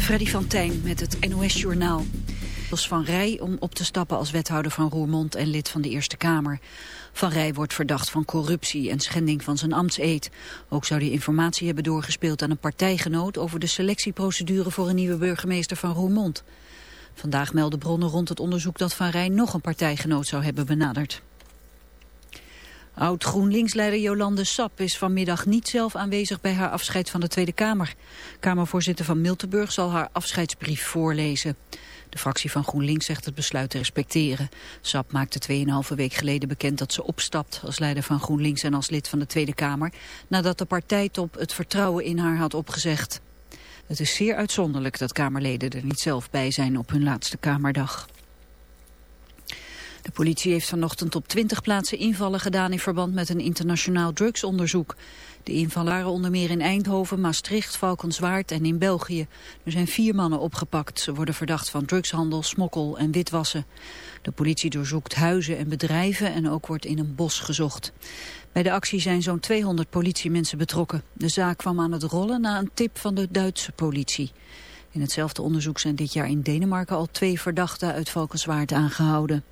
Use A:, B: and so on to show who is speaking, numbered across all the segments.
A: Freddy van Tijn met het NOS-journaal. Van Rij om op te stappen als wethouder van Roermond en lid van de Eerste Kamer. Van Rij wordt verdacht van corruptie en schending van zijn ambtseed. Ook zou hij informatie hebben doorgespeeld aan een partijgenoot... over de selectieprocedure voor een nieuwe burgemeester van Roermond. Vandaag melden bronnen rond het onderzoek dat Van Rij nog een partijgenoot zou hebben benaderd. Oud-GroenLinks-leider Jolande Sap is vanmiddag niet zelf aanwezig bij haar afscheid van de Tweede Kamer. Kamervoorzitter van Miltenburg zal haar afscheidsbrief voorlezen. De fractie van GroenLinks zegt het besluit te respecteren. Sap maakte 2,5 week geleden bekend dat ze opstapt als leider van GroenLinks en als lid van de Tweede Kamer, nadat de partijtop het vertrouwen in haar had opgezegd. Het is zeer uitzonderlijk dat Kamerleden er niet zelf bij zijn op hun laatste Kamerdag. De politie heeft vanochtend op 20 plaatsen invallen gedaan in verband met een internationaal drugsonderzoek. De invallen waren onder meer in Eindhoven, Maastricht, Valkenswaard en in België. Er zijn vier mannen opgepakt. Ze worden verdacht van drugshandel, smokkel en witwassen. De politie doorzoekt huizen en bedrijven en ook wordt in een bos gezocht. Bij de actie zijn zo'n 200 politiemensen betrokken. De zaak kwam aan het rollen na een tip van de Duitse politie. In hetzelfde onderzoek zijn dit jaar in Denemarken al twee verdachten uit Valkenswaard aangehouden.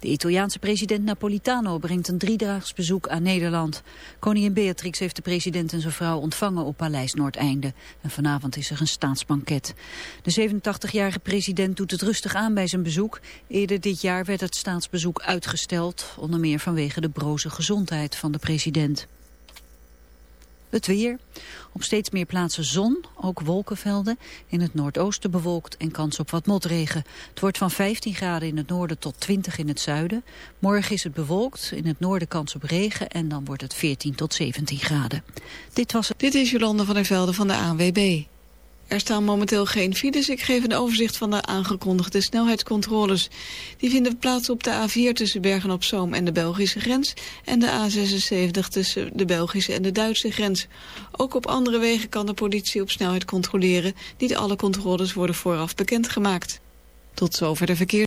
A: De Italiaanse president Napolitano brengt een driedaags bezoek aan Nederland. Koningin Beatrix heeft de president en zijn vrouw ontvangen op Paleis Noordeinde. En vanavond is er een staatsbanket. De 87-jarige president doet het rustig aan bij zijn bezoek. Eerder dit jaar werd het staatsbezoek uitgesteld, onder meer vanwege de broze gezondheid van de president. Het weer. Op steeds meer plaatsen zon, ook wolkenvelden. In het noordoosten bewolkt en kans op wat motregen. Het wordt van 15 graden in het noorden tot 20 in het zuiden. Morgen is het bewolkt, in het noorden kans op regen... en dan wordt het 14 tot 17 graden. Dit was het.
B: Dit is Jolande van der Velde van de ANWB. Er staan momenteel geen files. Ik geef een overzicht van de aangekondigde snelheidscontroles. Die vinden plaats op de A4 tussen Bergen-op-Zoom en de Belgische grens... en de A76 tussen de Belgische en de Duitse grens. Ook op andere wegen kan de politie op snelheid controleren. Niet alle controles worden vooraf bekendgemaakt. Tot zover de verkeer.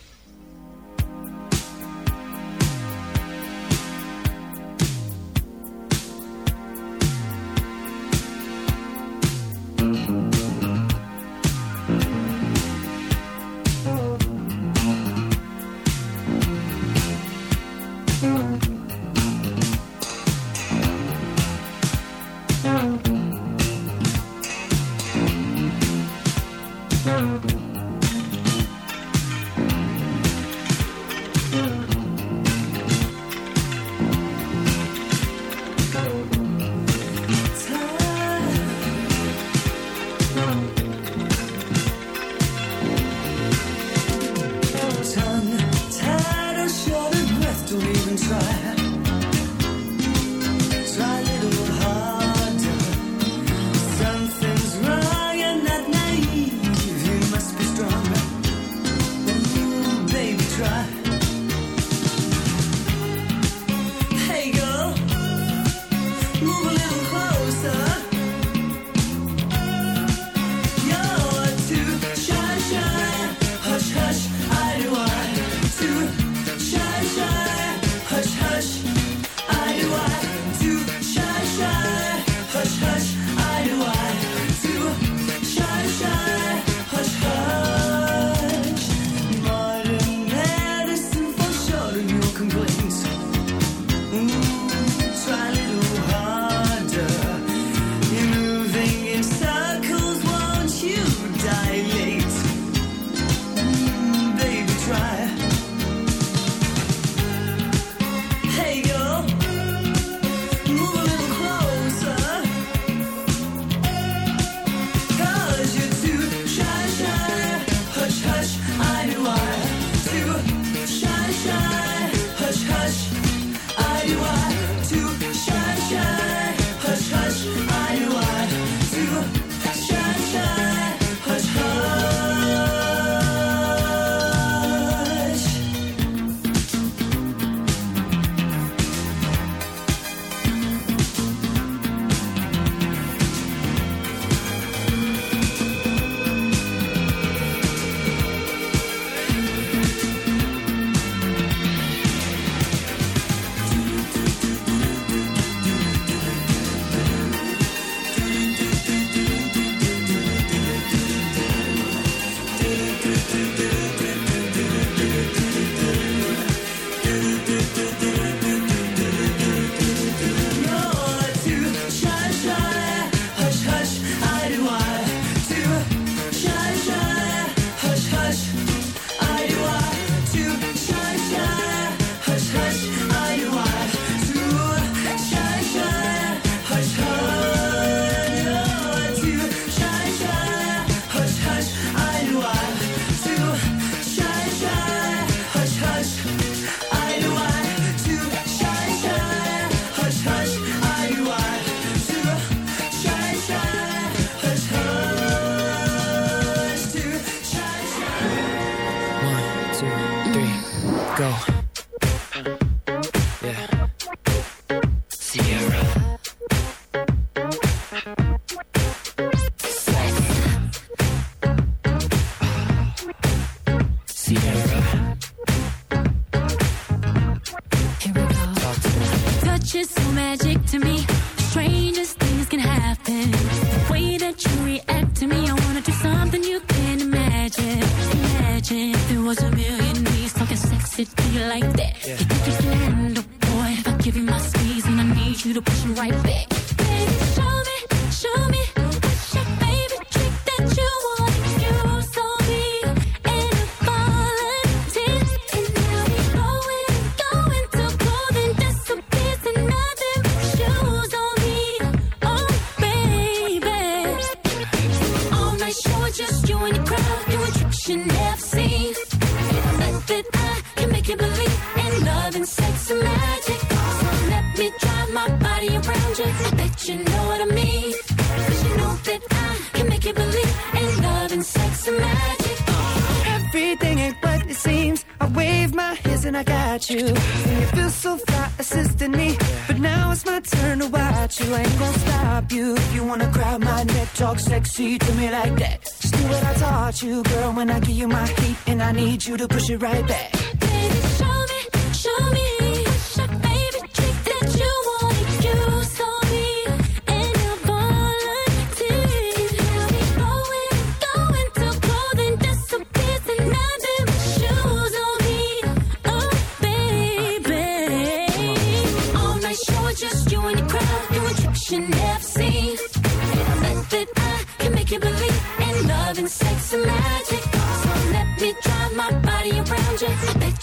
C: you to push it right back.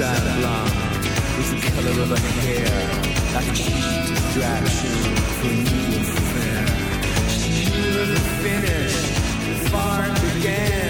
D: side blonde is the color of her hair, like a cheap distraction for me
E: and. She knew the
F: finish, the far began.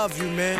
G: Love you, man.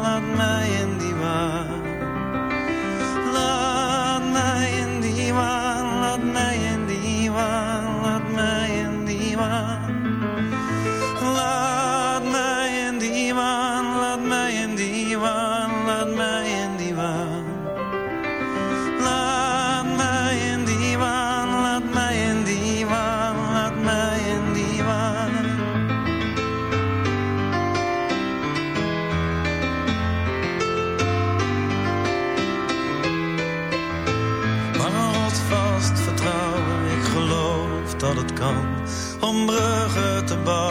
H: bruggen